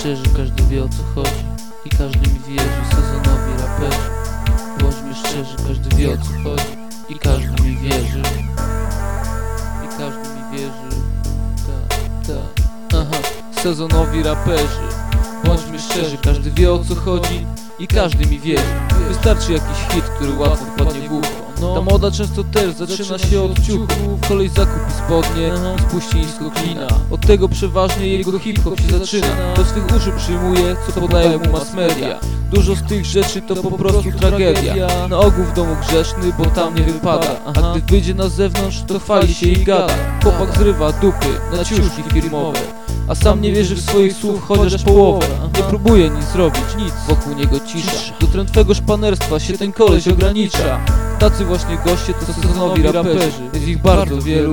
szczerzy, każdy wie o co chodzi I każdy mi wierzy, sezonowi raperzy Bądźmy szczerzy, każdy wie o co chodzi I każdy mi wierzy. I każdy mi wierzy Tak, tak Aha, sezonowi raperzy Bądźmy szczerzy, każdy wie o co chodzi I każdy mi wierzy. Wystarczy jakiś hit, który łatwo wpadnie w ucho Ta moda często też zaczyna się od ciuchów. Koleś zakupi spodnie i spuści nisko klina. Od tego przeważnie jego hip-hop się zaczyna. Do swych uszu przyjmuje, co podaje mu mass media. Dużo z tych rzeczy to po prostu tragedia. Na ogół w domu grzeszny, bo tam nie wypada. A gdy wyjdzie na zewnątrz, to chwali się i gada. Chłopak zrywa dupy na ciuszki firmowe. A sam nie wierzy w swoich słów chociaż połowę. Nie próbuje nic zrobić, nic. Wokół niego cisza. Do trętwego szpanerstwa się ten koleś ogranicza Tacy właśnie goście to sezonowi raperzy. Jest ich bardzo wielu.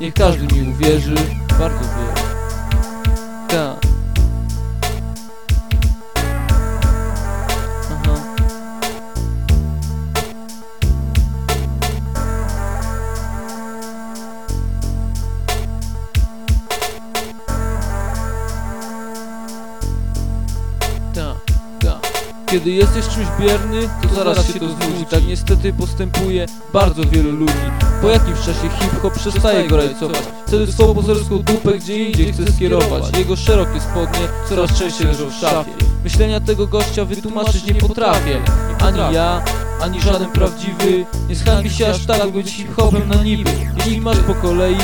Niech każdy mi uwierzy. Bardzo wielu Kiedy jesteś czymś bierny, to zaraz się to znudzi. Tak niestety postępuje bardzo wielu ludzi. Po jakimś czasie hip-hop przestaje go rajcować. Wtedy swą pozerską dupę gdzie indziej chce skierować. Jego szerokie spodnie coraz częściej leżą w szafie. Myślenia tego gościa wytłumaczyć nie potrafię. Ani ja, ani żaden prawdziwy. Nie zhańbi się aż tak, by być hip-hopem na niby. Jeśli masz po kolei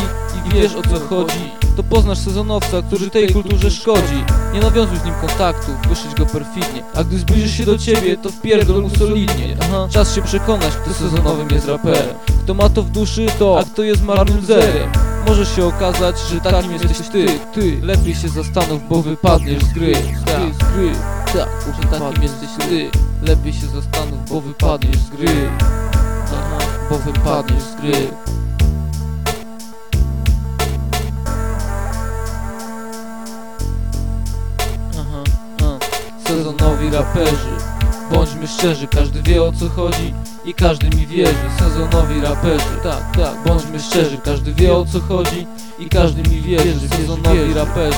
i wiesz o co chodzi, to poznasz sezonowca, który tej kulturze szkodzi. Nie nawiązuj z nim kontaktu, wyszyć go perfidnie. A gdy zbliży się do ciebie, to wpierdol mu solidnie. Aha. Czas się przekonać, kto sezonowym jest raperem. Kto ma to w duszy, to, a kto jest marnym zerem. Może się okazać, że takim jesteś ty, ty Lepiej się zastanów, bo wypadniesz z gry z gry, tak, że takim jesteś ty Lepiej się zastanów, bo wypadniesz z gry Aha, bo wypadniesz z gry Sezonowi raperzy. Bądźmy szczerzy, każdy wie o co chodzi i każdy mi wierzy. Sezonowi raperzy, tak, tak. Bądźmy szczerzy, każdy wie o co chodzi i każdy mi wierzy. Sezonowi raperzy,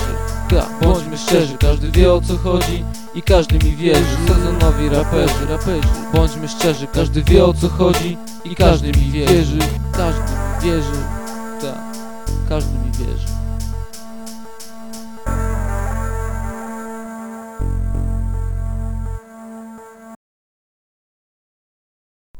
tak. Bądźmy szczerzy, każdy wie o co chodzi i każdy mi wierzy. Sezonowi raperzy, raperzy. Bądźmy szczerzy, każdy wie o co chodzi i każdy mi wierzy. Każdy mi wierzy, tak. Każdy mi wierzy